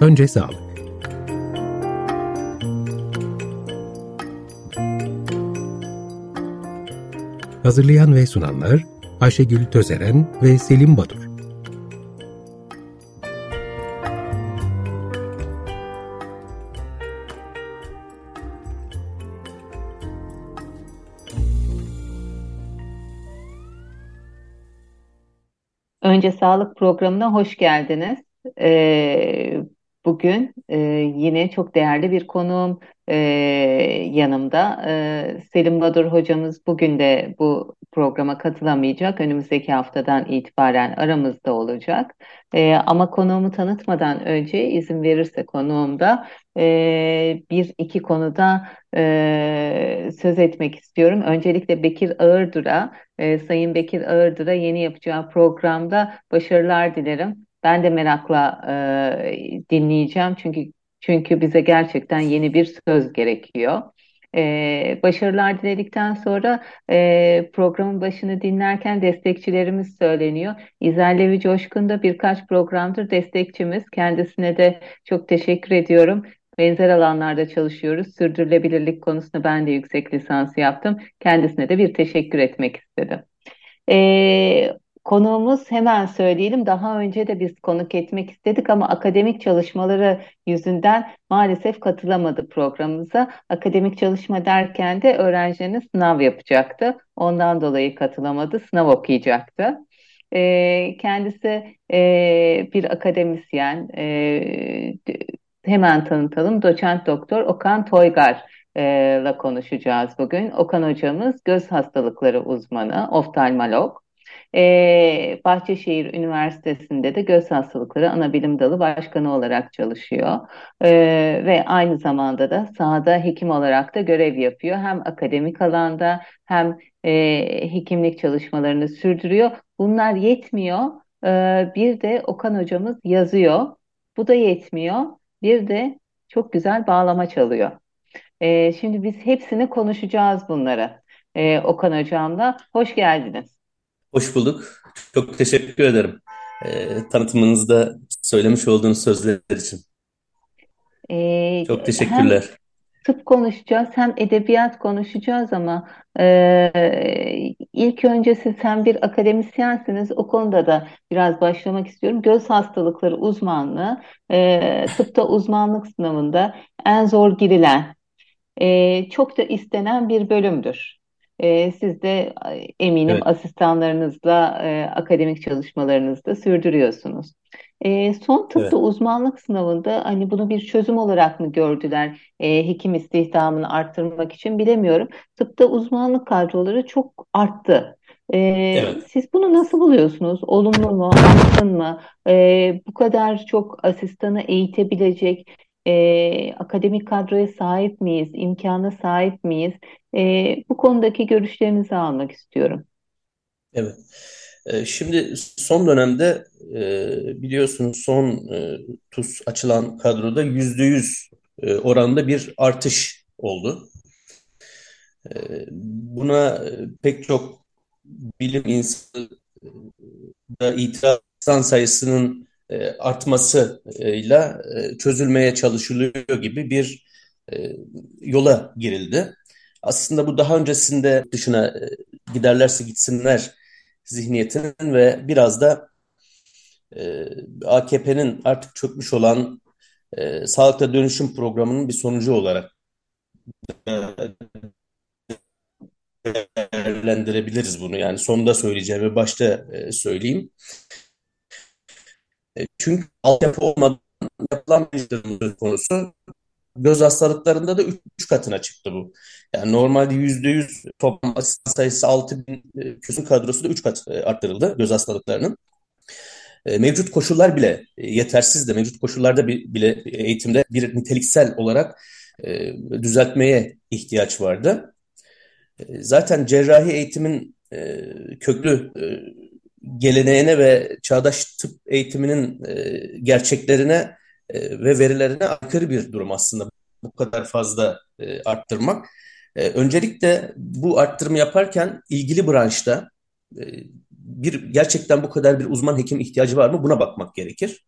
Önce sağlık. Hazırlayan ve sunanlar Ayşegül Tözeren ve Selim Badur. Önce sağlık programına hoş geldiniz. Ee, bugün e, yine çok değerli bir konuğum e, yanımda. E, Selim Badur hocamız bugün de bu programa katılamayacak. Önümüzdeki haftadan itibaren aramızda olacak. E, ama konuğumu tanıtmadan önce izin verirse konuğumda e, bir iki konuda e, söz etmek istiyorum. Öncelikle Bekir Ağırdur'a, e, Sayın Bekir Ağırdur'a yeni yapacağı programda başarılar dilerim. Ben de merakla e, dinleyeceğim çünkü çünkü bize gerçekten yeni bir söz gerekiyor. Ee, başarılar diledikten sonra e, programın başını dinlerken destekçilerimiz söyleniyor. İzel Levi Coşkun da birkaç programdır destekçimiz. Kendisine de çok teşekkür ediyorum. Benzer alanlarda çalışıyoruz. Sürdürülebilirlik konusunda ben de yüksek lisans yaptım. Kendisine de bir teşekkür etmek istedim. Ee, Konuğumuz hemen söyleyelim. Daha önce de biz konuk etmek istedik ama akademik çalışmaları yüzünden maalesef katılamadı programımıza. Akademik çalışma derken de öğrencilerine sınav yapacaktı. Ondan dolayı katılamadı. Sınav okuyacaktı. E, kendisi e, bir akademisyen. E, hemen tanıtalım. Doçent doktor Okan Toygar ile konuşacağız bugün. Okan hocamız göz hastalıkları uzmanı, oftalmolog. Ee, Bahçeşehir Üniversitesi'nde de göz hastalıkları ana bilim dalı başkanı olarak çalışıyor. Ee, ve aynı zamanda da sahada hekim olarak da görev yapıyor. Hem akademik alanda hem e, hekimlik çalışmalarını sürdürüyor. Bunlar yetmiyor. Ee, bir de Okan hocamız yazıyor. Bu da yetmiyor. Bir de çok güzel bağlama çalıyor. Ee, şimdi biz hepsini konuşacağız bunları. Ee, Okan hocamla. Hoş geldiniz. Hoş bulduk. Çok teşekkür ederim. E, tanıtımınızda söylemiş olduğunuz sözler için. Ee, Çok teşekkürler. Hem tıp konuşacağız hem edebiyat konuşacağız ama e, ilk önce siz hem bir akademisyensiniz. O konuda da biraz başlamak istiyorum. Göz hastalıkları uzmanlığı e, tıpta uzmanlık sınavında en zor girilen, e, çok da istenen bir bölümdür. E, siz de eminim Evet, asistanlarınızla e, akademik çalışmalarınızı da sürdürüyorsunuz. E, son tıpta evet. uzmanlık sınavında hani bunu bir çözüm olarak mı gördüler e, hekim istihdamını arttırmak için bilemiyorum. Tıpta uzmanlık kadroları çok arttı. E, Evet. siz bunu nasıl buluyorsunuz? Olumlu mu, artsın mı? E, bu kadar çok asistanı eğitebilecek e, akademik kadroya sahip miyiz? İmkana sahip miyiz? E, bu konudaki görüşlerinizi almak istiyorum. Evet. Şimdi son dönemde biliyorsunuz son TUS açılan kadroda yüzde yüz oranında bir artış oldu. Buna pek çok bilim insanı da itiraz insan sayısının artmasıyla e, çözülmeye çalışılıyor gibi bir e, yola girildi. Aslında bu daha öncesinde dışına e, giderlerse gitsinler zihniyetinin ve biraz da e, AKP'nin artık çökmüş olan e, sağlıkta dönüşüm programının bir sonucu olarak değerlendirebiliriz bunu. Yani sonunda söyleyeceğim ve başta e, söyleyeyim. E, çünkü altyapı olmadan yapılan bir söz konusu. Göz hastalıklarında da 3 katına çıktı bu. Yani normalde %100 toplam asistan sayısı 6 bin e, küsur kadrosu da 3 kat e, arttırıldı göz hastalıklarının. Mevcut koşullar bile yetersiz de mevcut koşullarda bi- bile eğitimde bir niteliksel olarak düzeltmeye ihtiyaç vardı. Zaten cerrahi eğitimin köklü geleneğine ve çağdaş tıp eğitiminin e, gerçeklerine e, ve verilerine aykırı bir durum aslında bu kadar fazla e, arttırmak. E, öncelikle bu arttırımı yaparken ilgili branşta e, bir gerçekten bu kadar bir uzman hekim ihtiyacı var mı? Buna bakmak gerekir.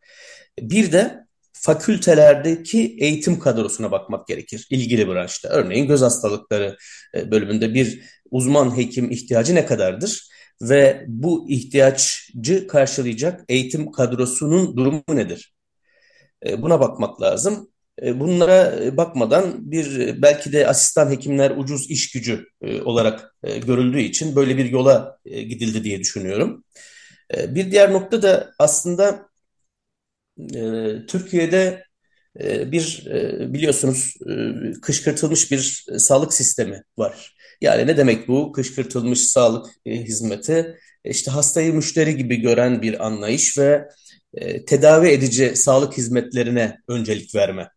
Bir de fakültelerdeki eğitim kadrosuna bakmak gerekir ilgili branşta. Örneğin göz hastalıkları e, bölümünde bir uzman hekim ihtiyacı ne kadardır? Ve bu ihtiyacı karşılayacak eğitim kadrosunun durumu nedir? E, buna bakmak lazım. E, bunlara bakmadan bir belki de asistan hekimler ucuz iş gücü olarak görüldüğü için böyle bir yola gidildi diye düşünüyorum. Bir diğer nokta da aslında Türkiye'de bir biliyorsunuz kışkırtılmış bir sağlık sistemi var. Yani ne demek bu? Kışkırtılmış sağlık hizmeti işte hastayı müşteri gibi gören bir anlayış ve tedavi edici sağlık hizmetlerine öncelik verme.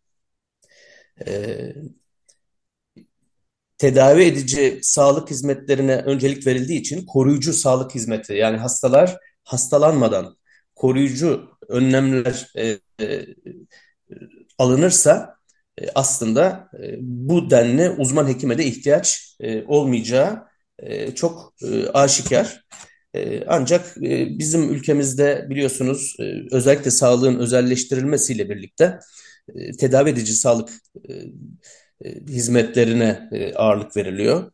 Tedavi edici sağlık hizmetlerine öncelik verildiği için koruyucu sağlık hizmeti yani hastalar hastalanmadan koruyucu önlemler e, e, alınırsa e, aslında e, bu denli uzman hekime de ihtiyaç e, olmayacağı çok aşikar. Ancak bizim ülkemizde biliyorsunuz özellikle sağlığın özelleştirilmesiyle birlikte e, tedavi edici sağlık hizmetlerine ağırlık veriliyor.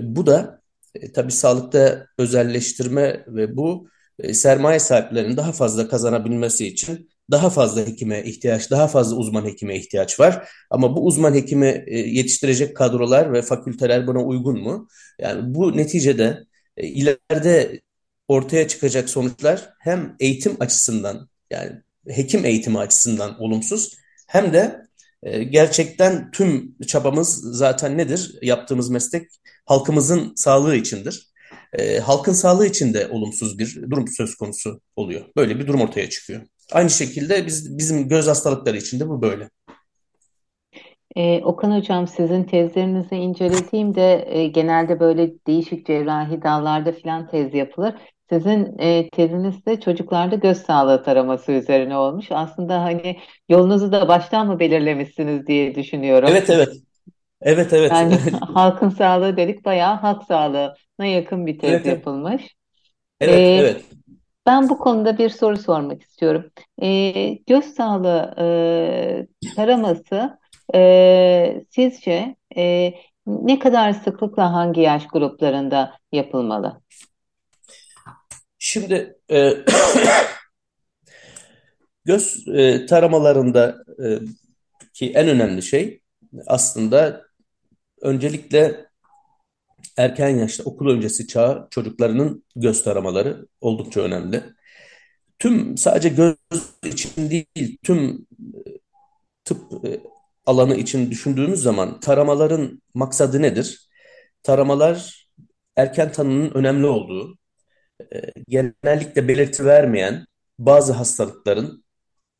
Bu da e, tabii sağlıkta özelleştirme ve bu sermaye sahiplerinin daha fazla kazanabilmesi için daha fazla hekime ihtiyaç, daha fazla uzman hekime ihtiyaç var. Ama bu uzman hekimi e, yetiştirecek kadrolar ve fakülteler buna uygun mu? Yani bu neticede e, ileride ortaya çıkacak sonuçlar hem eğitim açısından yani hekim eğitimi açısından olumsuz hem de gerçekten tüm çabamız zaten nedir? Yaptığımız meslek halkımızın sağlığı içindir e, halkın sağlığı için de olumsuz bir durum söz konusu oluyor. Böyle bir durum ortaya çıkıyor. Aynı şekilde biz bizim göz hastalıkları için de bu böyle. Ee, Okan Hocam sizin tezlerinizi incelediğimde e, genelde böyle değişik cerrahi dallarda filan tez yapılır. Sizin e, teziniz de çocuklarda göz sağlığı taraması üzerine olmuş. Aslında hani yolunuzu da baştan mı belirlemişsiniz diye düşünüyorum. Evet evet. Evet evet. Yani halkın sağlığı dedik bayağı halk sağlığına yakın bir tez Evet yapılmış. Evet Ee, evet. Ben bu konuda bir soru sormak istiyorum. Ee, göz sağlığı e, taraması e, sizce e, ne kadar sıklıkla hangi yaş gruplarında yapılmalı? Şimdi e, göz e, taramalarında e, ki en önemli şey aslında öncelikle erken yaşta okul öncesi çağ çocuklarının göz taramaları oldukça önemli. Tüm sadece göz için değil, tüm e, tıp e, alanı için düşündüğümüz zaman taramaların maksadı nedir? Taramalar erken tanının önemli olduğu, e, genellikle belirti vermeyen bazı hastalıkların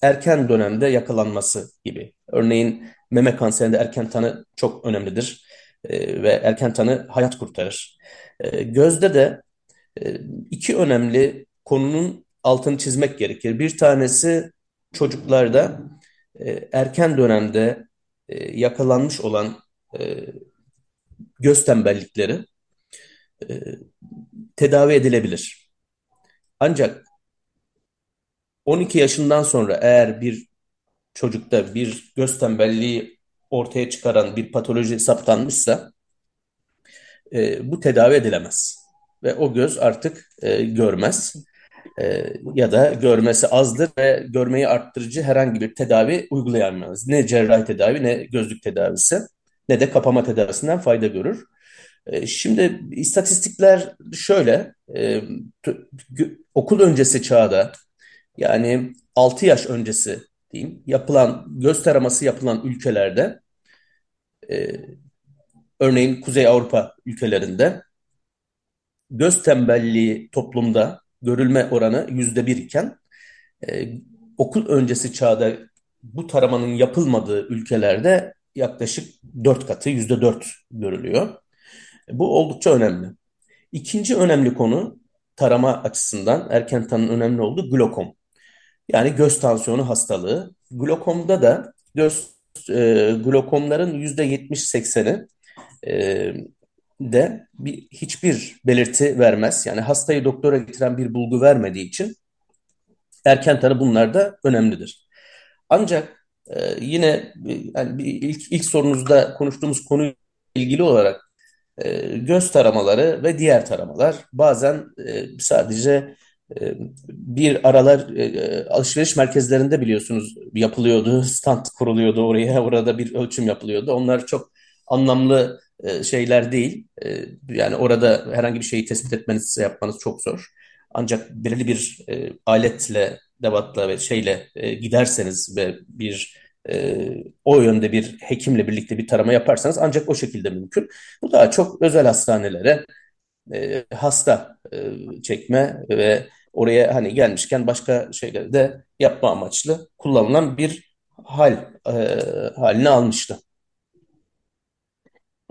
erken dönemde yakalanması gibi. Örneğin meme kanserinde erken tanı çok önemlidir e, ve erken tanı hayat kurtarır. E, gözde de e, iki önemli konunun altını çizmek gerekir. Bir tanesi çocuklarda e, erken dönemde yakalanmış olan göz tembellikleri tedavi edilebilir. Ancak 12 yaşından sonra eğer bir çocukta bir göz tembelliği ortaya çıkaran bir patoloji saptanmışsa e, bu tedavi edilemez. Ve o göz artık e, görmez. E, ya da görmesi azdır ve görmeyi arttırıcı herhangi bir tedavi uygulayamaz. Ne cerrahi tedavi ne gözlük tedavisi ne de kapama tedavisinden fayda görür. E, şimdi istatistikler şöyle, e, okul öncesi çağda yani 6 yaş öncesi diyeyim yapılan göz taraması yapılan ülkelerde e, örneğin Kuzey Avrupa ülkelerinde göz tembelliği toplumda görülme oranı yüzde bir iken e, okul öncesi çağda bu taramanın yapılmadığı ülkelerde yaklaşık dört katı yüzde dört görülüyor. Bu oldukça önemli. İkinci önemli konu tarama açısından erken tanının önemli olduğu glokom. Yani göz tansiyonu hastalığı. Glokomda da göz e, glokomların yüzde 70-80'i e, de bir, hiçbir belirti vermez. Yani hastayı doktora getiren bir bulgu vermediği için erken tanı bunlar da önemlidir. Ancak Ee, yine yani ilk, ilk sorunuzda konuştuğumuz konuyla ilgili olarak e, göz taramaları ve diğer taramalar bazen e, sadece e, bir aralar e, alışveriş merkezlerinde biliyorsunuz yapılıyordu, stand kuruluyordu oraya, orada bir ölçüm yapılıyordu. Onlar çok anlamlı e, şeyler değil. E, yani orada herhangi bir şeyi tespit etmeniz, yapmanız çok zor. Ancak belirli bir e, aletle, devatla ve şeyle e, giderseniz ve bir e, o yönde bir hekimle birlikte bir tarama yaparsanız ancak o şekilde mümkün. Bu daha çok özel hastanelere e, hasta e, çekme ve oraya hani gelmişken başka şeyleri de yapma amaçlı kullanılan bir hal e, haline almıştı.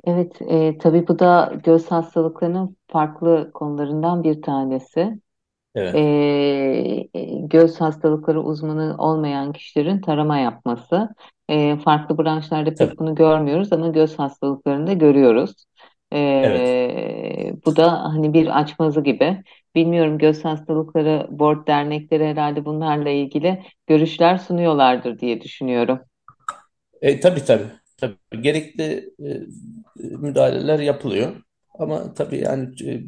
Evet, e, tabii bu da göz hastalıklarının farklı konularından bir tanesi. Evet. E, göz hastalıkları uzmanı olmayan kişilerin tarama yapması. E, farklı branşlarda pek Tabii. bunu görmüyoruz ama göz hastalıklarında görüyoruz. Evet. E, bu da hani bir açmazı gibi. Bilmiyorum göz hastalıkları board dernekleri herhalde bunlarla ilgili görüşler sunuyorlardır diye düşünüyorum. E, tabii tabii. Tabii gerekli e, müdahaleler yapılıyor. Ama tabii yani e,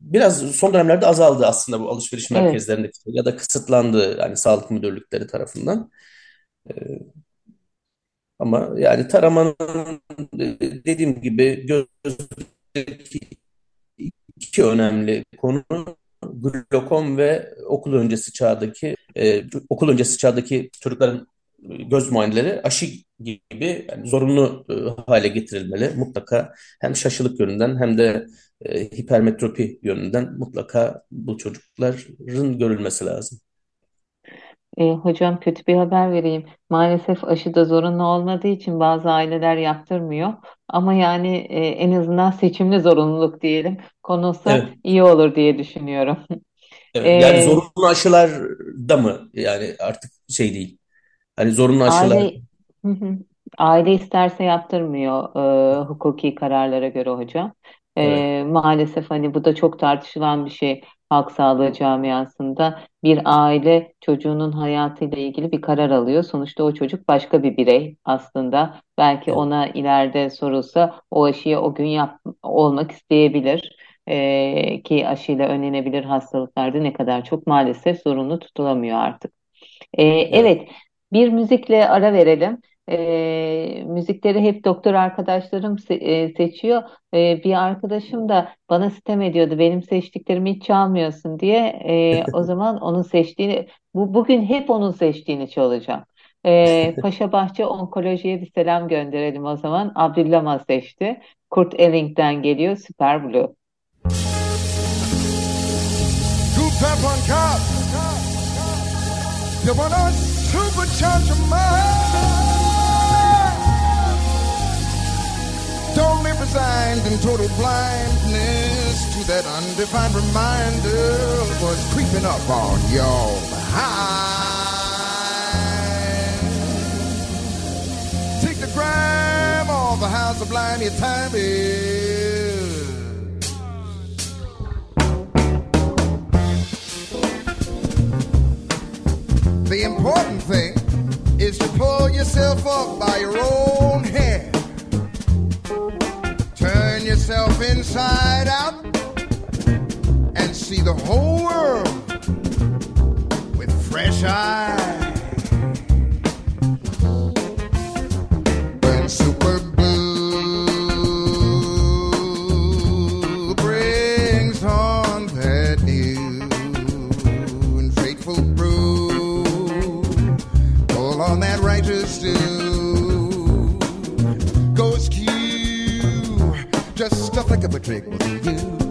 biraz son dönemlerde azaldı aslında bu alışveriş Evet. merkezlerindeki ya da kısıtlandı yani sağlık müdürlükleri tarafından. E, ama yani taramanın e, dediğim gibi gözdeki iki önemli konu glokom ve okul öncesi çağdaki e, okul öncesi çağdaki çocukların göz muayeneleri aşı gibi yani zorunlu e, hale getirilmeli. Mutlaka hem şaşılık yönünden hem de e, hipermetropi yönünden mutlaka bu çocukların görülmesi lazım. E, hocam kötü bir haber vereyim. Maalesef aşı da zorunlu olmadığı için bazı aileler yaptırmıyor. Ama yani e, en azından seçimli zorunluluk diyelim konulsa Evet, iyi olur diye düşünüyorum. evet. Yani E, zorunlu aşılar da mı yani artık şey değil. Hani zorunlu aşılar aile Hı hı. aile isterse yaptırmıyor e, hukuki kararlara göre hocam. evet, E, maalesef hani bu da çok tartışılan bir şey halk sağlığı camiasında. Bir aile çocuğunun hayatıyla ilgili bir karar alıyor. Sonuçta o çocuk başka bir birey aslında. Belki ona ileride sorulsa o aşıyı o gün yap olmak isteyebilir. E, ki aşıyla önlenebilir hastalıklarda ne kadar çok maalesef zorunlu tutulamıyor artık. Ee, evet, bir müzikle ara verelim. Ee, müzikleri hep doktor arkadaşlarım se- e, seçiyor. Ee, bir arkadaşım da bana sitem ediyordu. Benim seçtiklerimi hiç çalmıyorsun diye. Ee, o zaman onun seçtiğini, bu bugün hep onun seçtiğini çalacağım. Ee, Paşabahçe Onkoloji'ye bir selam gönderelim o zaman. Abdüllamaz seçti. Kurt Elling'den geliyor. Süper Blue. You wanna supercharge your mind. Don't resigned in total blindness to that undefined reminder what's creeping up on your behind. Take the grime off the house of blind your time is. The important thing is to pull yourself up by your own hair. Turn yourself inside out and see the whole world with fresh eyes. Flick of a trick will do you.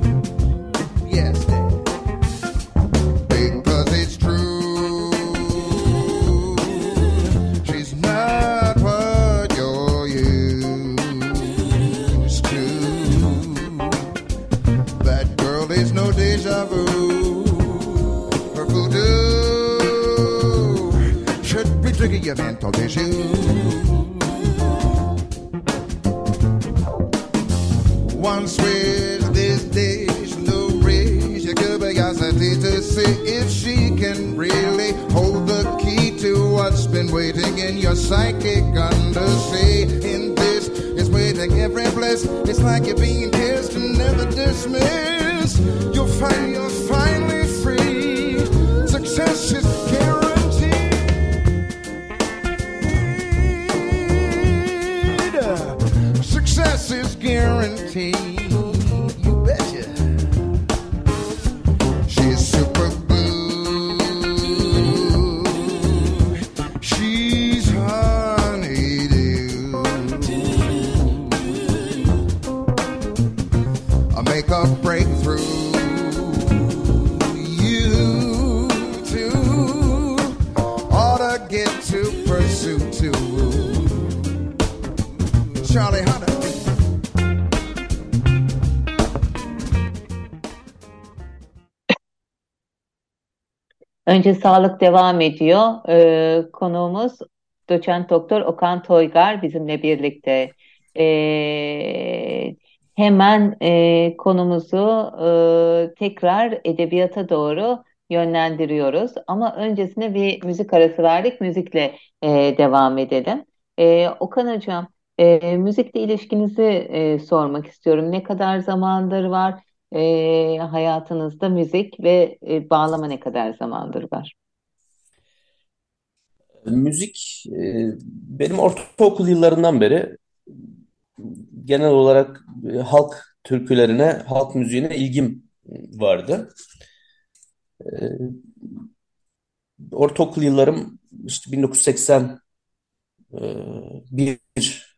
Önce sağlık devam ediyor. Ee, konuğumuz doçent doktor Okan Toygar bizimle birlikte. Ee, hemen e, konumuzu e, tekrar edebiyata doğru yönlendiriyoruz. Ama öncesine bir müzik arası verdik. Müzikle e, devam edelim. E, Okan Hocam, e, müzikle ilişkinizi e, sormak istiyorum. Ne kadar zamandır var? e, hayatınızda müzik ve e, bağlama ne kadar zamandır var? Müzik e, benim ortaokul yıllarından beri genel olarak e, halk türkülerine, halk müziğine ilgim vardı. E, ortaokul yıllarım işte 1981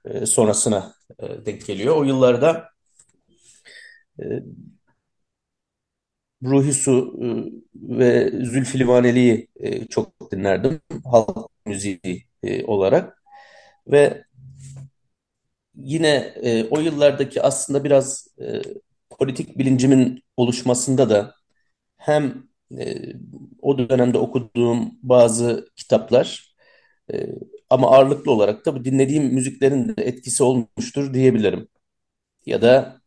e, sonrasına e, denk geliyor. O yıllarda Ruhi Su ve Zülfü Livaneli'yi çok dinlerdim halk müziği olarak ve yine e, o yıllardaki aslında biraz e, politik bilincimin oluşmasında da hem e, o dönemde okuduğum bazı kitaplar e, ama ağırlıklı olarak da bu dinlediğim müziklerin de etkisi olmuştur diyebilirim. Ya da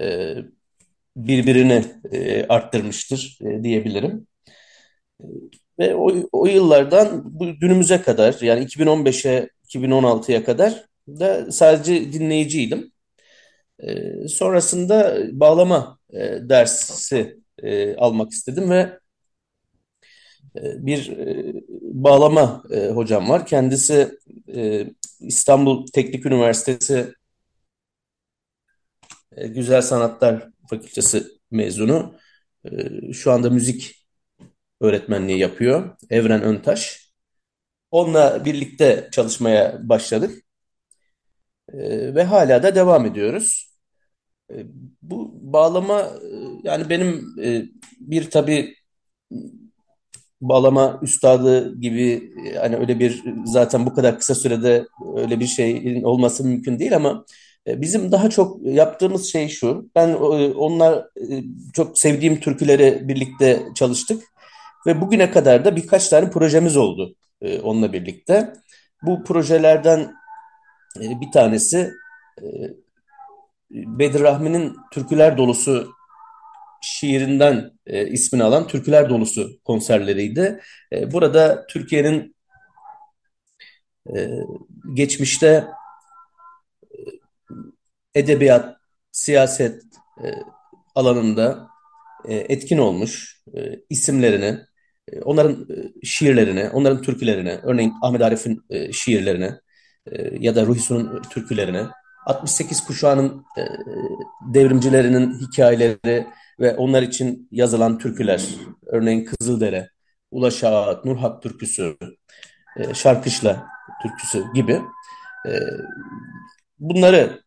e, birbirini e, arttırmıştır e, diyebilirim. E, ve o, o yıllardan bu günümüze kadar yani 2015'e 2016'ya kadar da sadece dinleyiciydim. E, sonrasında bağlama e, dersi e, almak istedim ve e, bir e, bağlama e, hocam var. Kendisi e, İstanbul Teknik Üniversitesi e, Güzel Sanatlar Fakültesi mezunu. E, şu anda müzik öğretmenliği yapıyor. Evren Öntaş. Onunla birlikte çalışmaya başladık. E, ve hala da devam ediyoruz. E, bu bağlama e, yani benim e, bir tabii bağlama üstadı gibi e, hani öyle bir zaten bu kadar kısa sürede öyle bir şeyin olması mümkün değil ama bizim daha çok yaptığımız şey şu. Ben onlar çok sevdiğim türküleri birlikte çalıştık ve bugüne kadar da birkaç tane projemiz oldu onunla birlikte. Bu projelerden bir tanesi Bedir Rahmi'nin Türküler Dolusu şiirinden e, ismini alan Türküler Dolusu konserleriydi. E, burada Türkiye'nin e, geçmişte e, edebiyat, siyaset e, alanında e, etkin olmuş e, isimlerini, e, onların e, şiirlerini, onların türkülerini, örneğin Ahmet Arif'in e, şiirlerini e, ya da Ruhi Su'nun türkülerini, 68 kuşağının e, devrimcilerinin hikayeleri ve onlar için yazılan türküler, örneğin Kızıldere, Ulaş Ağa, Nurhak türküsü, e, Şarkışla türküsü gibi. Bunları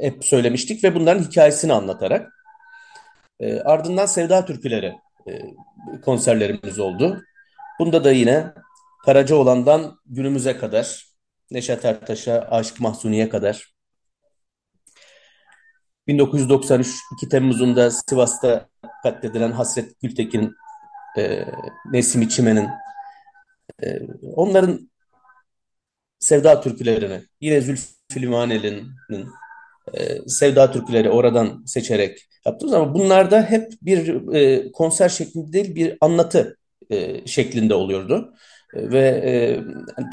hep söylemiştik ve bunların hikayesini anlatarak ardından Sevda türküleri konserlerimiz oldu. Bunda da yine Karacaoğlan'dan günümüze kadar Neşet Ertaş'a, Aşık Mahzuni'ye kadar 1993 2 Temmuz'unda Sivas'ta katledilen Hasret Gültekin, e, Nesim Çimen'in e, onların sevda türkülerini yine Zülfü Livaneli'nin e, sevda türküleri oradan seçerek yaptığımız ama bunlarda hep bir e, konser şeklinde değil bir anlatı e, şeklinde oluyordu. ve e,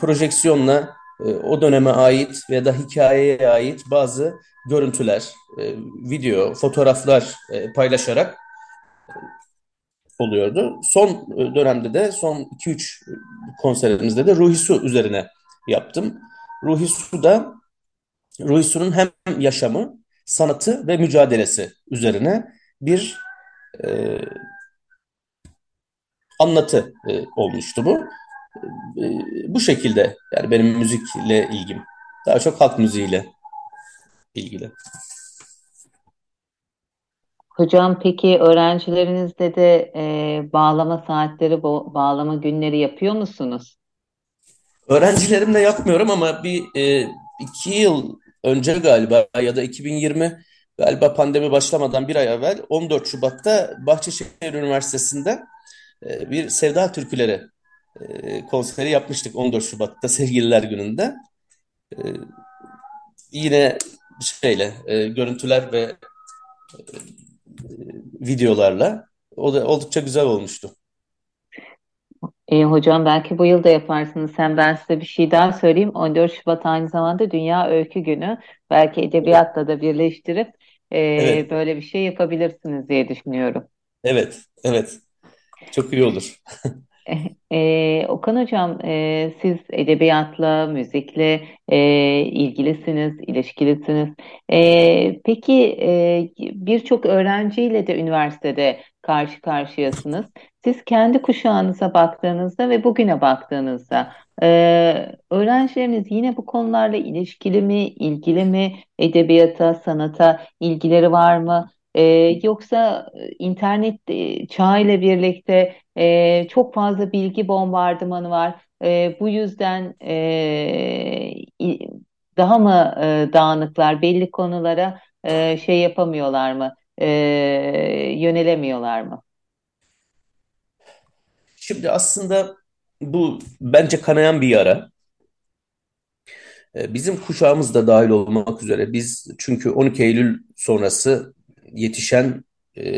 projeksiyonla e, o döneme ait veya da hikayeye ait bazı görüntüler, e, video, fotoğraflar e, paylaşarak oluyordu. Son e, dönemde de son 2-3 konserimizde de Ruhi Su üzerine yaptım. Ruhi Su da Ruhi Su'nun hem yaşamı, sanatı ve mücadelesi üzerine bir e, anlatı e, olmuştu bu. E, bu şekilde yani benim müzikle ilgim. Daha çok halk müziğiyle ilgili. Hocam peki öğrencilerinizde de e, bağlama saatleri, bağlama günleri yapıyor musunuz? Öğrencilerimle yapmıyorum ama bir e, iki yıl önce galiba ya da 2020 galiba pandemi başlamadan bir ay evvel 14 Şubat'ta Bahçeşehir Üniversitesi'nde e, bir Sevda Türküleri e, konseri yapmıştık 14 Şubat'ta Sevgililer Günü'nde. E, yine şeyle e, görüntüler ve e, videolarla o da oldukça güzel olmuştu. E, hocam belki bu yıl da yaparsınız. Hem ben size bir şey daha söyleyeyim. 14 Şubat aynı zamanda Dünya Öykü Günü. Belki edebiyatla da birleştirip e, evet. böyle bir şey yapabilirsiniz diye düşünüyorum. Evet, evet. Çok iyi olur. Ee, Okan Hocam, e, siz edebiyatla, müzikle e, ilgilisiniz, ilişkilisiniz. E, peki e, birçok öğrenciyle de üniversitede karşı karşıyasınız. Siz kendi kuşağınıza baktığınızda ve bugüne baktığınızda e, öğrencileriniz yine bu konularla ilişkili mi, ilgili mi, edebiyata, sanata ilgileri var mı? E, yoksa internet e, çağı ile birlikte e, çok fazla bilgi bombardımanı var. E, bu yüzden e, daha mı e, dağınıklar, belli konulara e, şey yapamıyorlar mı, e, yönelemiyorlar mı? Şimdi aslında bu bence kanayan bir yara. Bizim kuşağımız da dahil olmak üzere biz çünkü 12 Eylül sonrası yetişen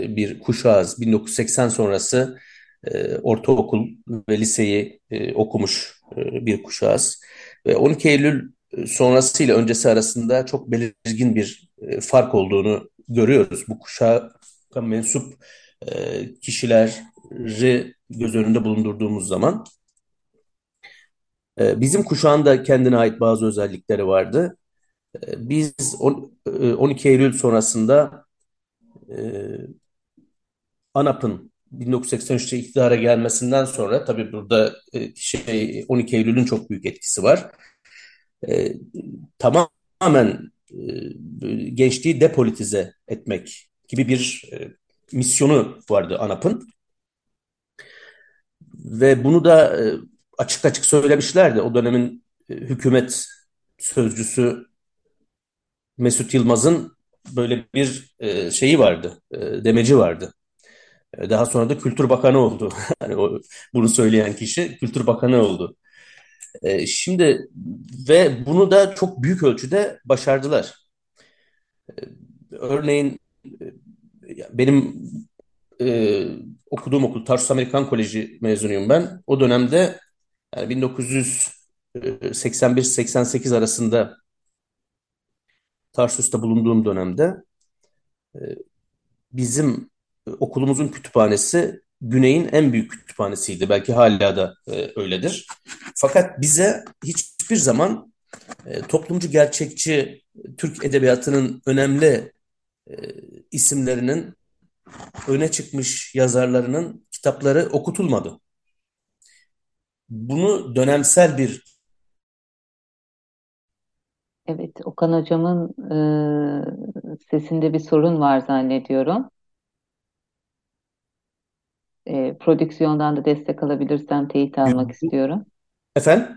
bir kuşağız. 1980 sonrası e, ortaokul ve liseyi e, okumuş e, bir kuşağız. Ve 12 Eylül sonrasıyla öncesi arasında çok belirgin bir e, fark olduğunu görüyoruz. Bu kuşağa mensup e, kişileri göz önünde bulundurduğumuz zaman. E, bizim kuşağın da kendine ait bazı özellikleri vardı. E, biz on, e, 12 Eylül sonrasında e, ANAP'ın 1983'te iktidara gelmesinden sonra tabii burada e, şey 12 Eylül'ün çok büyük etkisi var. E, tamamen e, gençliği depolitize etmek gibi bir e, misyonu vardı ANAP'ın. Ve bunu da e, açık açık söylemişlerdi. O dönemin e, hükümet sözcüsü Mesut Yılmaz'ın böyle bir e, şeyi vardı, e, demeci vardı. E, daha sonra da Kültür Bakanı oldu. hani o, bunu söyleyen kişi Kültür Bakanı oldu. E, şimdi ve bunu da çok büyük ölçüde başardılar. E, örneğin e, benim e, okuduğum okul Tarsus Amerikan Koleji mezunuyum ben. O dönemde yani 1981-88 arasında Tarsus'ta bulunduğum dönemde e, bizim okulumuzun kütüphanesi Güney'in en büyük kütüphanesiydi. Belki hala da e, öyledir. Fakat bize hiçbir zaman e, toplumcu gerçekçi Türk edebiyatının önemli e, isimlerinin öne çıkmış yazarlarının kitapları okutulmadı. Bunu dönemsel bir Evet, Okan hocamın e, sesinde bir sorun var zannediyorum e, prodüksiyondan da destek alabilirsem teyit almak istiyorum. Efendim?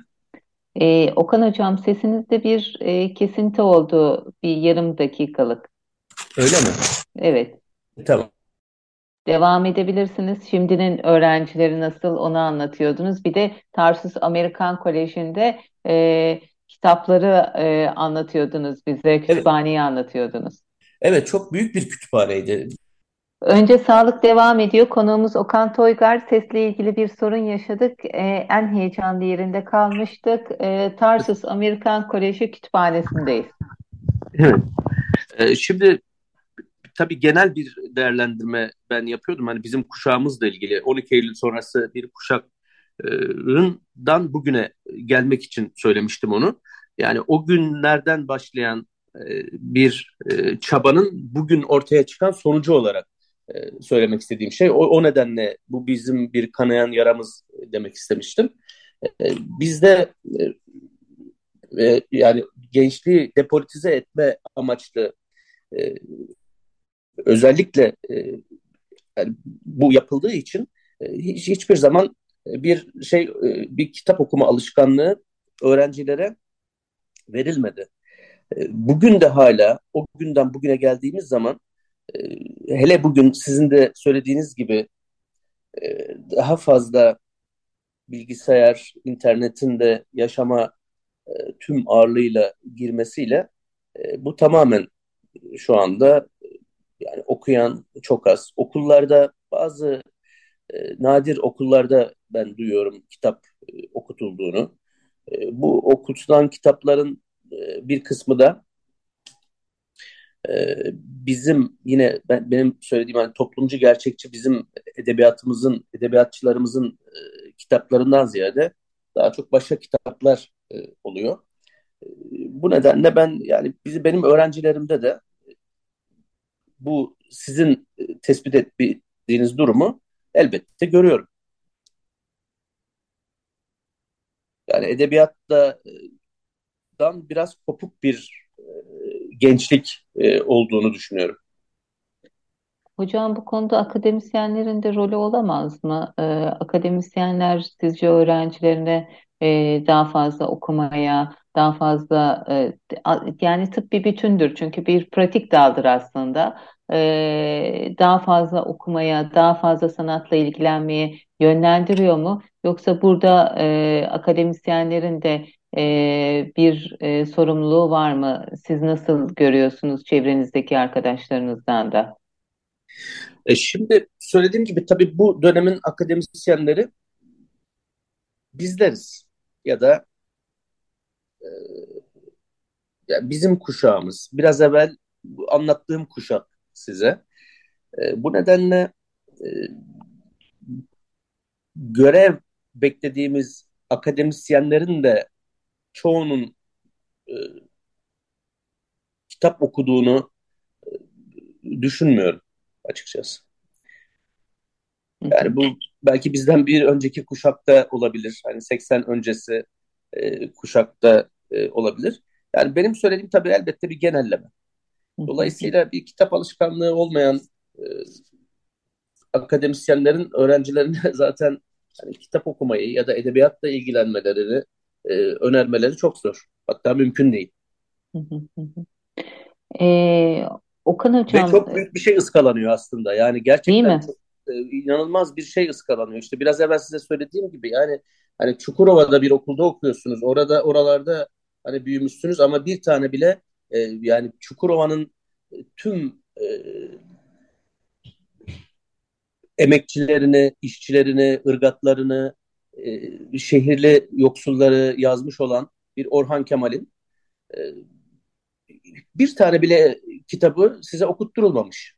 E, Okan Hocam sesinizde bir e, kesinti oldu bir yarım dakikalık. Öyle mi? Evet. Tamam. Devam edebilirsiniz. Şimdinin öğrencileri nasıl onu anlatıyordunuz. Bir de Tarsus Amerikan Koleji'nde e, kitapları e, anlatıyordunuz bize, kütüphaneyi evet. anlatıyordunuz. Evet, çok büyük bir kütüphaneydi. Önce sağlık devam ediyor. Konuğumuz Okan Toygar. Sesle ilgili bir sorun yaşadık. Ee, en heyecanlı yerinde kalmıştık. Ee, Tarsus Amerikan Koleji Kütüphanesi'ndeyiz. Evet. Ee, şimdi tabii genel bir değerlendirme ben yapıyordum. Hani bizim kuşağımızla ilgili 12 Eylül sonrası bir kuşaktan bugüne gelmek için söylemiştim onu. Yani o günlerden başlayan bir çabanın bugün ortaya çıkan sonucu olarak söylemek istediğim şey. O, o nedenle bu bizim bir kanayan yaramız demek istemiştim. Bizde yani gençliği depolitize etme amaçlı özellikle bu yapıldığı için hiç, hiçbir zaman bir şey bir kitap okuma alışkanlığı öğrencilere verilmedi. Bugün de hala o günden bugüne geldiğimiz zaman hele bugün sizin de söylediğiniz gibi daha fazla bilgisayar, internetin de yaşama tüm ağırlığıyla girmesiyle bu tamamen şu anda yani okuyan çok az. Okullarda bazı nadir okullarda ben duyuyorum kitap okutulduğunu. bu okutulan kitapların bir kısmı da ee, bizim yine ben, benim söylediğim hani toplumcu gerçekçi bizim edebiyatımızın, edebiyatçılarımızın e, kitaplarından ziyade daha çok başka kitaplar e, oluyor. E, bu nedenle ben yani bizi benim öğrencilerimde de bu sizin e, tespit ettiğiniz durumu elbette görüyorum. Yani edebiyatta dan biraz kopuk bir gençlik e, olduğunu düşünüyorum. Hocam bu konuda akademisyenlerin de rolü olamaz mı? Ee, akademisyenler sizce öğrencilerine e, daha fazla okumaya, daha fazla e, yani tıp bir bütündür çünkü bir pratik daldır aslında. Ee, daha fazla okumaya, daha fazla sanatla ilgilenmeye yönlendiriyor mu? Yoksa burada e, akademisyenlerin de e, bir e, sorumluluğu var mı? Siz nasıl görüyorsunuz çevrenizdeki arkadaşlarınızdan da? E şimdi söylediğim gibi tabii bu dönemin akademisyenleri bizleriz ya da e, ya bizim kuşağımız. Biraz evvel anlattığım kuşak size. E, bu nedenle e, görev beklediğimiz akademisyenlerin de çoğunun e, kitap okuduğunu e, düşünmüyorum açıkçası. Yani bu belki bizden bir önceki kuşakta olabilir. Hani 80 öncesi e, kuşakta e, olabilir. Yani benim söylediğim tabii elbette bir genelleme. Dolayısıyla bir kitap alışkanlığı olmayan e, akademisyenlerin öğrencilerine zaten hani kitap okumayı ya da edebiyatla ilgilenmelerini e, önermeleri çok zor. Hatta mümkün değil. Ee, Okan Hocam... Ve çok büyük bir şey ıskalanıyor aslında. Yani gerçekten çok e, inanılmaz bir şey ıskalanıyor. İşte biraz evvel size söylediğim gibi yani hani Çukurova'da bir okulda okuyorsunuz. Orada oralarda hani büyümüşsünüz ama bir tane bile e, yani Çukurova'nın tüm e, emekçilerini, işçilerini, ırgatlarını, e, şehirli yoksulları yazmış olan bir Orhan Kemal'in e, bir tane bile kitabı size okutturulmamış.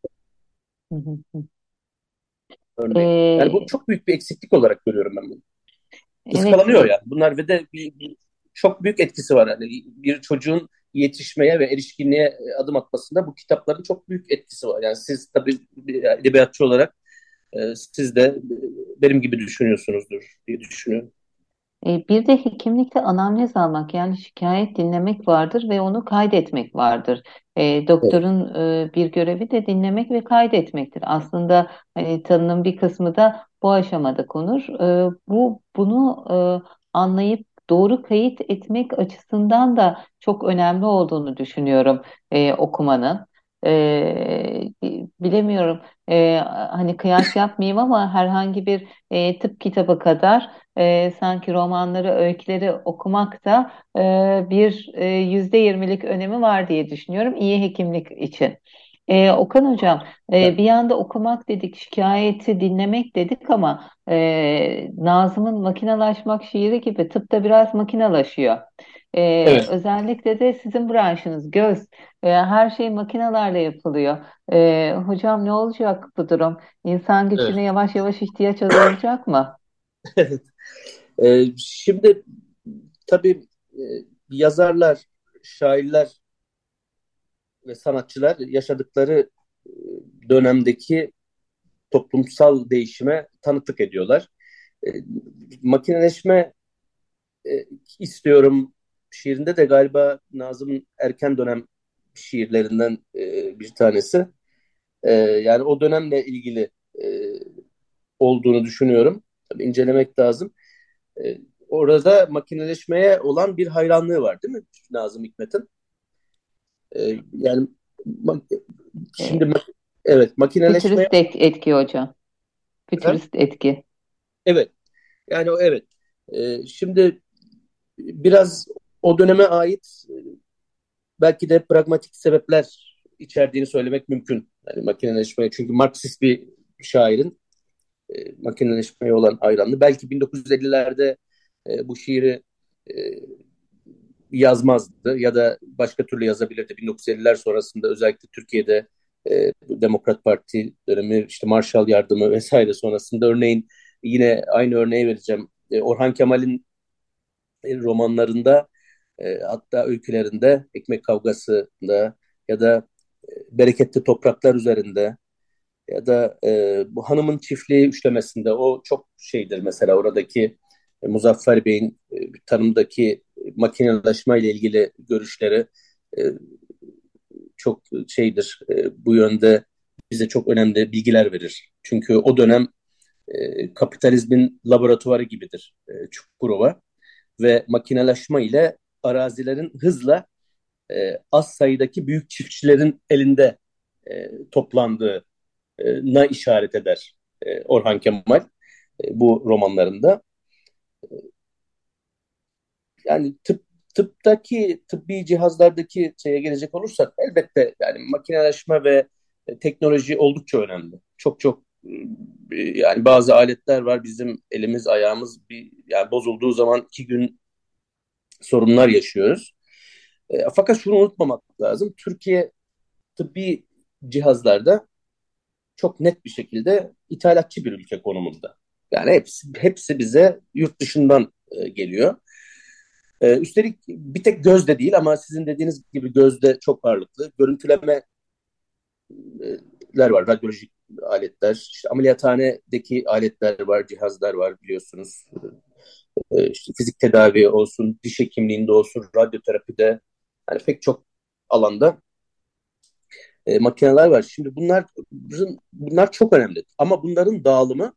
Örneğin. Ee, yani bu çok büyük bir eksiklik olarak görüyorum ben bunu. Iskalanıyor evet. yani. Bunlar ve de bir, bir, çok büyük etkisi var. Yani bir çocuğun yetişmeye ve erişkinliğe adım atmasında bu kitapların çok büyük etkisi var. Yani siz tabii bir edebiyatçı olarak e, siz de benim gibi düşünüyorsunuzdur diye düşünüyorum. E, bir de hekimlikte anamnez almak yani şikayet dinlemek vardır ve onu kaydetmek vardır. E, doktorun e, bir görevi de dinlemek ve kaydetmektir. Aslında hani, tanının bir kısmı da bu aşamada konur. E, bu bunu e, anlayıp doğru kayıt etmek açısından da çok önemli olduğunu düşünüyorum e, okumanın. E, bilemiyorum e, hani kıyas yapmayayım ama herhangi bir e, tıp kitabı kadar e, sanki romanları, öyküleri okumak da e, bir yüzde yirmilik önemi var diye düşünüyorum iyi hekimlik için. Ee, Okan Hocam, e, bir yanda okumak dedik, şikayeti dinlemek dedik ama e, Nazım'ın makinalaşmak şiiri gibi tıpta biraz makinalaşıyor. E, Evet, özellikle de sizin branşınız göz, E, her şey makinalarla yapılıyor. E, hocam ne olacak bu durum? İnsan evet. gücüne yavaş yavaş ihtiyaç azalacak mı? Evet. Ee, şimdi tabii e, yazarlar, şairler ve sanatçılar yaşadıkları e, dönemdeki toplumsal değişime tanıklık ediyorlar. E, makineleşme e, istiyorum şiirinde de galiba Nazım'ın erken dönem şiirlerinden e, bir tanesi. E, yani o dönemle ilgili e, olduğunu düşünüyorum. Tabii incelemek lazım. E, orada makineleşmeye olan bir hayranlığı var değil mi Nazım Hikmet'in? E, yani şimdi E, ma- evet makineleşmeye fütürist et- etki hocam, fütürist etki. Evet yani o evet. E, şimdi biraz o döneme ait e, belki de pragmatik sebepler içerdiğini söylemek mümkün. Yani makineleşmeye çünkü Marksist bir şairin e, makineleşmeye olan hayranlığı. Belki 1950'lerde e, bu şiiri e, yazmazdı ya da başka türlü yazabilirdi. 1950'ler sonrasında özellikle Türkiye'de e, Demokrat Parti dönemi işte Marshall Yardımı vesaire sonrasında örneğin yine aynı örneği vereceğim. E, Orhan Kemal'in e, romanlarında e, hatta öykülerinde Ekmek Kavgası'nda ya da e, Bereketli Topraklar üzerinde ya da e, bu hanımın çiftliği üçlemesinde o çok şeydir mesela oradaki Muzaffer Bey'in e, tanımdaki makinelaşma ile ilgili görüşleri e, çok şeydir. E, bu yönde bize çok önemli bilgiler verir. Çünkü o dönem e, kapitalizmin laboratuvarı gibidir e, Çukurova ve makinelaşma ile arazilerin hızla e, az sayıdaki büyük çiftçilerin elinde e, toplandığı na işaret eder e, Orhan Kemal e, bu romanlarında. Yani tıp tıptaki tıbbi cihazlardaki şeye gelecek olursak elbette yani makineleşme ve e, teknoloji oldukça önemli. Çok çok e, yani bazı aletler var bizim elimiz ayağımız bir yani bozulduğu zaman iki gün sorunlar yaşıyoruz. E, fakat şunu unutmamak lazım. Türkiye tıbbi cihazlarda çok net bir şekilde ithalatçı bir ülke konumunda. Yani hepsi, hepsi bize yurt dışından e, geliyor. E, üstelik bir tek gözde değil ama sizin dediğiniz gibi gözde çok ağırlıklı. Görüntülemeler var, radyolojik aletler. İşte ameliyathanedeki aletler var, cihazlar var biliyorsunuz. E, fizik tedavi olsun, diş hekimliğinde olsun, radyoterapide. Yani pek çok alanda e, makineler var. Şimdi bunlar bunlar çok önemli. Ama bunların dağılımı e,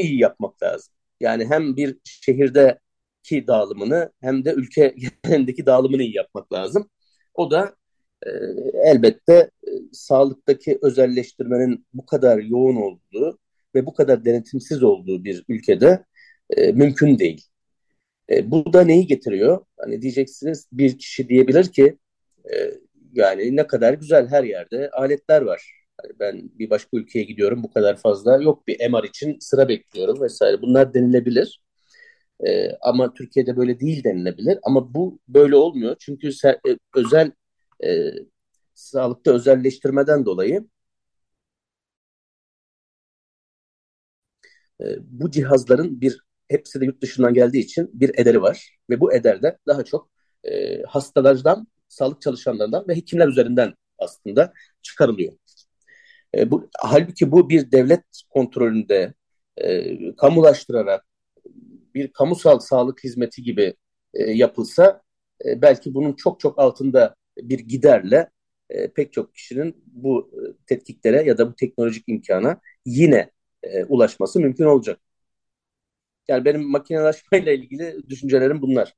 iyi yapmak lazım. Yani hem bir şehirdeki dağılımını hem de ülke genelindeki dağılımını iyi yapmak lazım. O da e, elbette e, sağlıktaki özelleştirmenin bu kadar yoğun olduğu ve bu kadar denetimsiz olduğu bir ülkede e, mümkün değil. E, bu da neyi getiriyor? Hani diyeceksiniz bir kişi diyebilir ki e, yani ne kadar güzel her yerde aletler var. Yani ben bir başka ülkeye gidiyorum bu kadar fazla yok bir MR için sıra bekliyorum vesaire. Bunlar denilebilir. Ee, ama Türkiye'de böyle değil denilebilir. Ama bu böyle olmuyor. Çünkü se- e, özel e, sağlıkta özelleştirmeden dolayı e, bu cihazların bir hepsi de yurt dışından geldiği için bir ederi var. Ve bu ederde daha çok e, hastalardan sağlık çalışanlarından ve hekimler üzerinden aslında çıkarılıyor. E, bu, halbuki bu bir devlet kontrolünde e, kamulaştırarak bir kamusal sağlık hizmeti gibi e, yapılsa e, belki bunun çok çok altında bir giderle e, pek çok kişinin bu e, tetkiklere ya da bu teknolojik imkana yine e, ulaşması mümkün olacak. Yani benim makinelaşmayla ilgili düşüncelerim bunlar.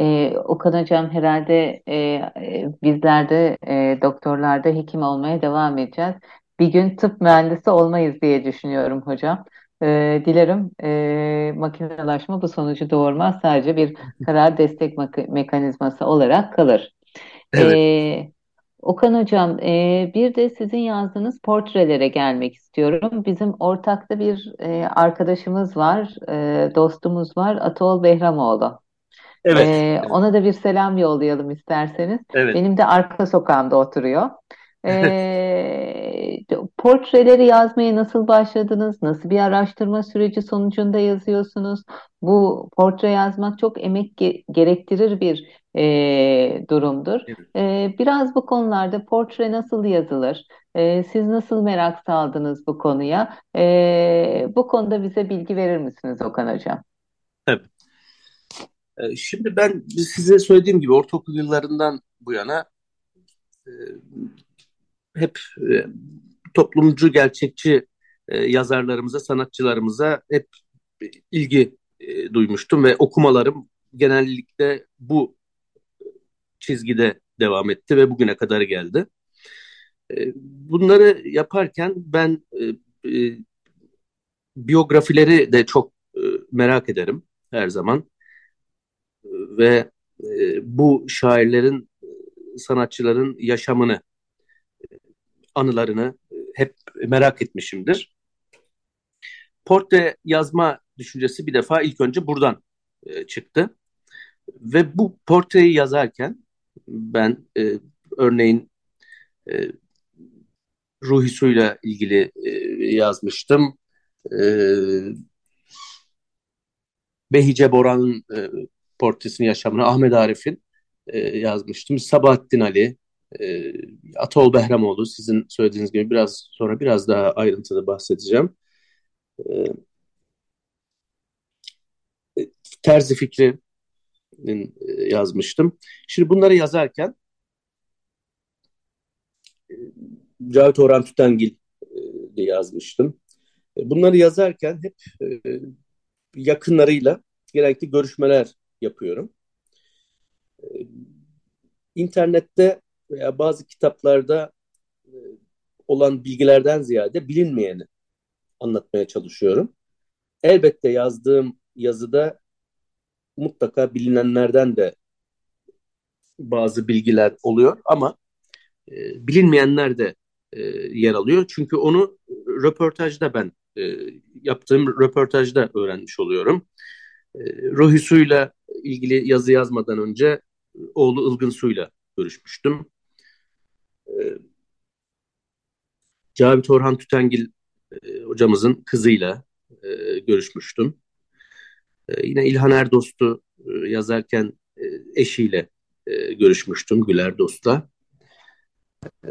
Ee, Okan Hocam herhalde e, e, bizler de e, doktorlarda hekim olmaya devam edeceğiz. Bir gün tıp mühendisi olmayız diye düşünüyorum hocam. Ee, dilerim e, makinelaşma bu sonucu doğurmaz. Sadece bir karar destek mek- mekanizması olarak kalır. Evet. Ee, Okan Hocam, e, bir de sizin yazdığınız portrelere gelmek istiyorum. Bizim ortakta bir e, arkadaşımız var, e, dostumuz var, Atol Behramoğlu. Evet, E, evet, ona da bir selam yollayalım isterseniz. evet. Benim de arka sokağımda oturuyor. E, portreleri yazmaya nasıl başladınız? Nasıl bir araştırma süreci sonucunda yazıyorsunuz? Bu portre yazmak çok emek ge- gerektirir bir e, durumdur. Evet. E, biraz bu konularda portre nasıl yazılır? E, siz nasıl merak saldınız bu konuya? E, bu konuda bize bilgi verir misiniz Okan Hocam? Tabii. Ee, Şimdi ben size söylediğim gibi ortaokul yıllarından bu yana e, hep e, toplumcu, gerçekçi e, yazarlarımıza, sanatçılarımıza hep ilgi duymuştum ve okumalarım genellikle bu çizgide devam etti ve bugüne kadar geldi. Bunları yaparken ben biyografileri de çok merak ederim her zaman ve e, bu şairlerin, e, sanatçıların yaşamını, anılarını e, hep merak etmişimdir. Portre yazma düşüncesi bir defa ilk önce buradan çıktı. Ve bu portreyi yazarken ben e, örneğin e, Ruhi Su'yla ilgili e, yazmıştım. E, Behice Boran'ın e, portresini yaşamını Ahmet Arif'in e, yazmıştım. Sabahattin Ali, e, Atol Behramoğlu sizin söylediğiniz gibi biraz sonra biraz daha ayrıntılı bahsedeceğim. E, Terzi Fikri'nin e, yazmıştım. Şimdi bunları yazarken e, Cavit Orhan Tütengil e, de yazmıştım. E, Bunları yazarken hep e, yakınlarıyla genellikle görüşmeler yapıyorum. E, İnternette veya bazı kitaplarda e, olan bilgilerden ziyade bilinmeyeni anlatmaya çalışıyorum. Elbette yazdığım yazıda mutlaka bilinenlerden de bazı bilgiler oluyor ama e, bilinmeyenler de e, yer alıyor. Çünkü onu röportajda ben e, yaptığım röportajda öğrenmiş oluyorum. E, Ruhi Su'yla ilgili yazı yazmadan önce oğlu Ilgın Su'yla görüşmüştüm. E, Cavit Orhan Tütengil e, hocamızın kızıyla e, görüşmüştüm. E, yine İlhan Erdost'u e, yazarken e, eşiyle e, görüşmüştüm Güler Dost'la. E,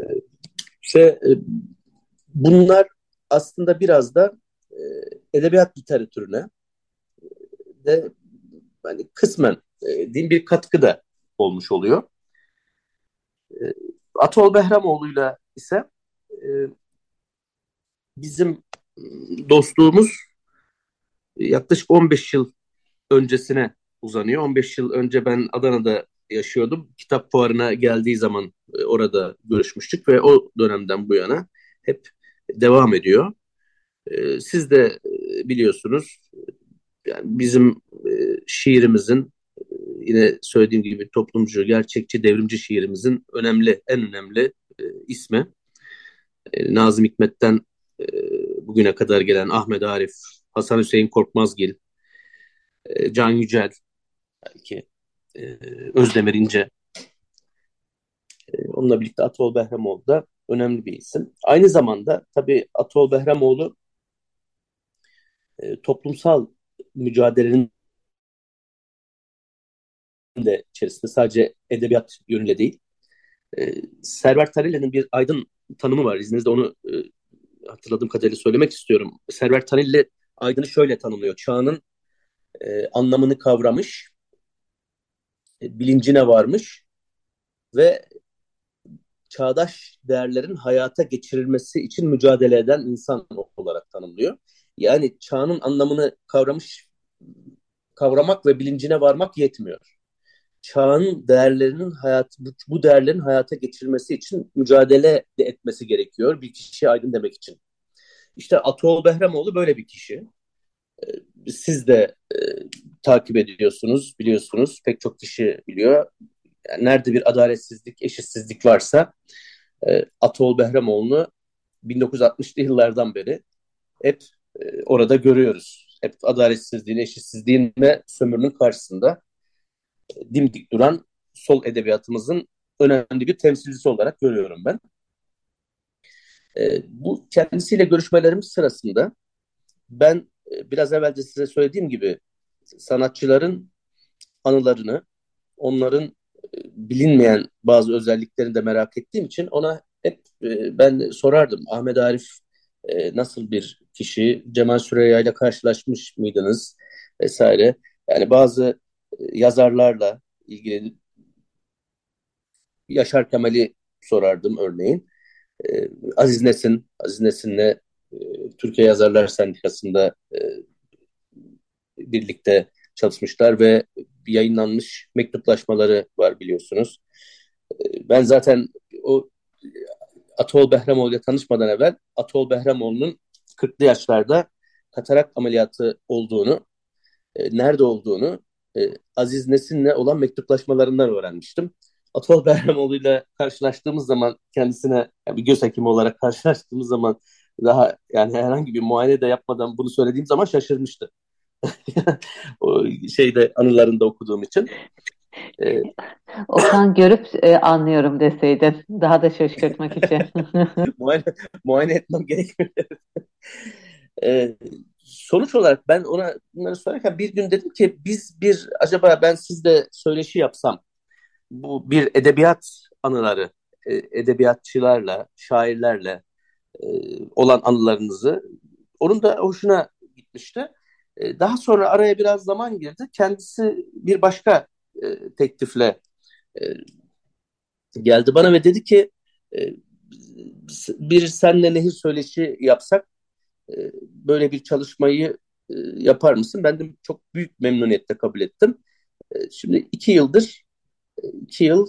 işte e, bunlar aslında biraz da e, edebiyat literatürüne de hani kısmen e, din bir katkı da olmuş oluyor. E, Atol Behramoğlu'yla ise e, bizim dostluğumuz yaklaşık 15 yıl öncesine uzanıyor. 15 yıl önce ben Adana'da yaşıyordum. Kitap fuarına geldiği zaman e, orada görüşmüştük ve o dönemden bu yana hep devam ediyor. Siz de biliyorsunuz yani bizim e, şiirimizin e, yine söylediğim gibi toplumcu, gerçekçi, devrimci şiirimizin önemli, en önemli e, ismi. E, Nazım Hikmet'ten e, bugüne kadar gelen Ahmet Arif, Hasan Hüseyin Korkmazgil, e, Can Yücel, belki e, Özdemir İnce, e, onunla birlikte Atol Behramoğlu da önemli bir isim. Aynı zamanda tabii Atol Behramoğlu e, toplumsal mücadelenin de içerisinde sadece edebiyat yönüyle değil. E, Server Tanilli'nin bir aydın tanımı var. İzninizle onu e, hatırladığım kadarıyla söylemek istiyorum. Server Tanilli aydını şöyle tanımlıyor. Çağının e, anlamını kavramış, e, bilincine varmış ve çağdaş değerlerin hayata geçirilmesi için mücadele eden insan olarak tanımlıyor. Yani çağının anlamını kavramış, kavramak ve bilincine varmak yetmiyor. Çağın değerlerinin hayat, bu, bu değerlerin hayata geçirilmesi için mücadele de etmesi gerekiyor. Bir kişi aydın demek için. İşte Atol Behramoğlu böyle bir kişi. Siz de e, takip ediyorsunuz, biliyorsunuz. Pek çok kişi biliyor. Yani nerede bir adaletsizlik, eşitsizlik varsa e, Atol Behramoğlu'nu 1960'lı yıllardan beri hep e, orada görüyoruz. Hep adaletsizliğin, eşitsizliğin ve sömürünün karşısında dimdik duran sol edebiyatımızın önemli bir temsilcisi olarak görüyorum ben. E, bu kendisiyle görüşmelerim sırasında ben e, biraz evvelce size söylediğim gibi sanatçıların anılarını, onların e, bilinmeyen bazı özelliklerini de merak ettiğim için ona hep e, ben sorardım. Ahmet Arif nasıl bir kişi? Cemal Süreyya ile karşılaşmış mıydınız? Vesaire. Yani bazı e, yazarlarla ilgili Yaşar Kemal'i sorardım örneğin. E, Aziz Nesin, Aziz Nesin'le e, Türkiye Yazarlar Sendikası'nda e, birlikte çalışmışlar ve yayınlanmış mektuplaşmaları var biliyorsunuz. E, ben zaten o Atol Behramoğlu ile tanışmadan evvel Atol Behramoğlu'nun 40'lı yaşlarda katarak ameliyatı olduğunu, e, nerede olduğunu e, Aziz Nesin'le olan mektuplaşmalarından öğrenmiştim. Atol Behramoğlu ile karşılaştığımız zaman kendisine yani bir göz hekimi olarak karşılaştığımız zaman daha yani herhangi bir muayene de yapmadan bunu söylediğim zaman şaşırmıştı. o şeyde anılarında okuduğum için. Ee, Okan görüp e, anlıyorum deseydin. Daha da şaşırtmak için. muayene, muayene etmem gerekmiyor. ee, sonuç olarak ben ona bunları sorarken bir gün dedim ki biz bir acaba ben sizle söyleşi yapsam bu bir edebiyat anıları e, edebiyatçılarla, şairlerle e, olan anılarınızı onun da hoşuna gitmişti. E, daha sonra araya biraz zaman girdi. Kendisi bir başka e, teklifle e, geldi bana ve dedi ki e, bir senle nehir söyleşi yapsak e, böyle bir çalışmayı yapar mısın? Ben de çok büyük memnuniyetle kabul ettim. Şimdi iki yıldır, iki yıl,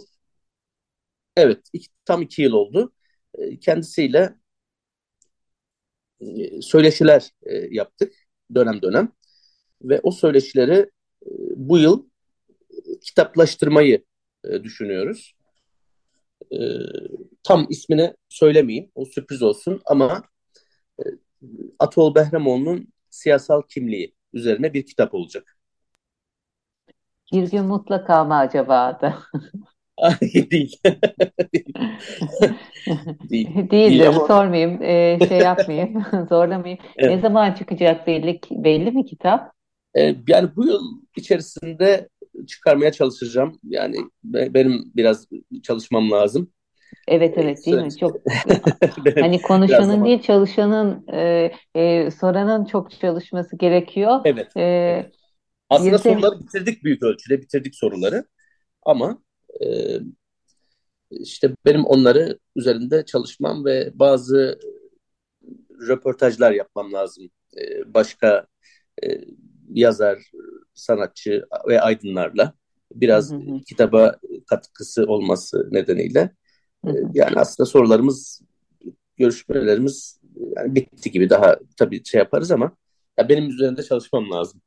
evet tam iki yıl oldu. Kendisiyle e, söyleşiler yaptık dönem dönem ve o söyleşileri bu yıl kitaplaştırmayı e, düşünüyoruz. E, tam ismini söylemeyeyim, o sürpriz olsun ama e, Atol Behramoğlu'nun siyasal kimliği üzerine bir kitap olacak. Bir gün mutlaka mı acaba da? değil. değil. Değildir. Değil ama... Sormayayım, ee, şey yapmayayım, zorlamayayım. Evet. Ne zaman çıkacak belli, belli mi kitap? Ee, yani bu yıl içerisinde çıkarmaya çalışacağım. Yani benim biraz çalışmam lazım. Evet evet değil mi? Çok hani konuşanın değil çalışanın e, e, soranın çok çalışması gerekiyor. Evet. E, evet. Aslında de... soruları bitirdik büyük ölçüde bitirdik soruları ama e, işte benim onları üzerinde çalışmam ve bazı röportajlar yapmam lazım. E, başka e, yazar, sanatçı ve aydınlarla biraz hı hı. kitaba katkısı olması nedeniyle hı hı. yani aslında sorularımız, görüşmelerimiz yani bitti gibi daha tabii şey yaparız ama ya benim üzerinde çalışmam lazım.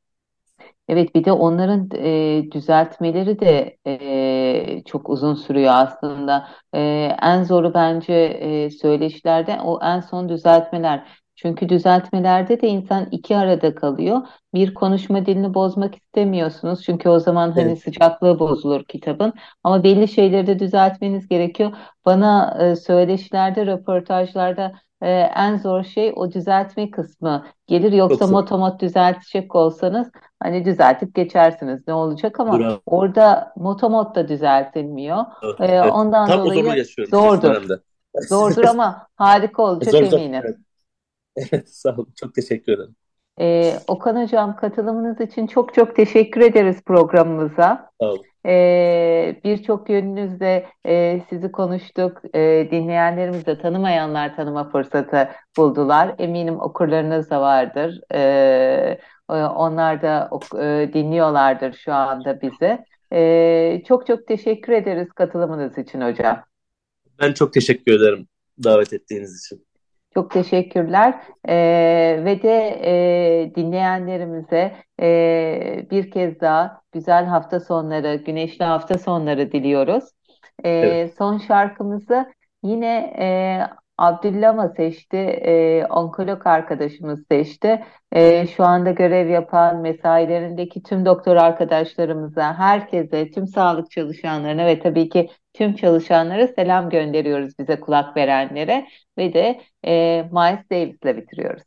Evet bir de onların e, düzeltmeleri de e, çok uzun sürüyor aslında. E, en zoru bence e, söyleşilerde o en son düzeltmeler. Çünkü düzeltmelerde de insan iki arada kalıyor. Bir konuşma dilini bozmak istemiyorsunuz. Çünkü o zaman hani evet. sıcaklığı bozulur kitabın. Ama belli şeyleri de düzeltmeniz gerekiyor. Bana e, söyleşilerde, röportajlarda e, en zor şey o düzeltme kısmı gelir. Yoksa Çok motomot düzeltecek olsanız hani düzeltip geçersiniz. Ne olacak ama Bravo. orada motomot da düzeltilmiyor. Evet. E, ondan Tam dolayı zordur. Zordur ama harika olacak zor, eminim. Zor, evet. Evet, sağ olun. Çok teşekkür ederim. Ee, Okan Hocam katılımınız için çok çok teşekkür ederiz programımıza. Sağ olun. Ee, Birçok yönünüzde e, sizi konuştuk. E, dinleyenlerimiz de tanımayanlar tanıma fırsatı buldular. Eminim okurlarınız da vardır. E, onlar da e, dinliyorlardır şu anda bizi. E, çok çok teşekkür ederiz katılımınız için hocam. Ben çok teşekkür ederim davet ettiğiniz için. Çok teşekkürler e, ve de e, dinleyenlerimize e, bir kez daha güzel hafta sonları, güneşli hafta sonları diliyoruz. E, evet. Son şarkımızı yine e, Abdüllama seçti, e, onkolog arkadaşımız seçti. E, şu anda görev yapan mesailerindeki tüm doktor arkadaşlarımıza, herkese, tüm sağlık çalışanlarına ve tabii ki tüm çalışanlara selam gönderiyoruz bize kulak verenlere ve de e, Miles Davis'le bitiriyoruz.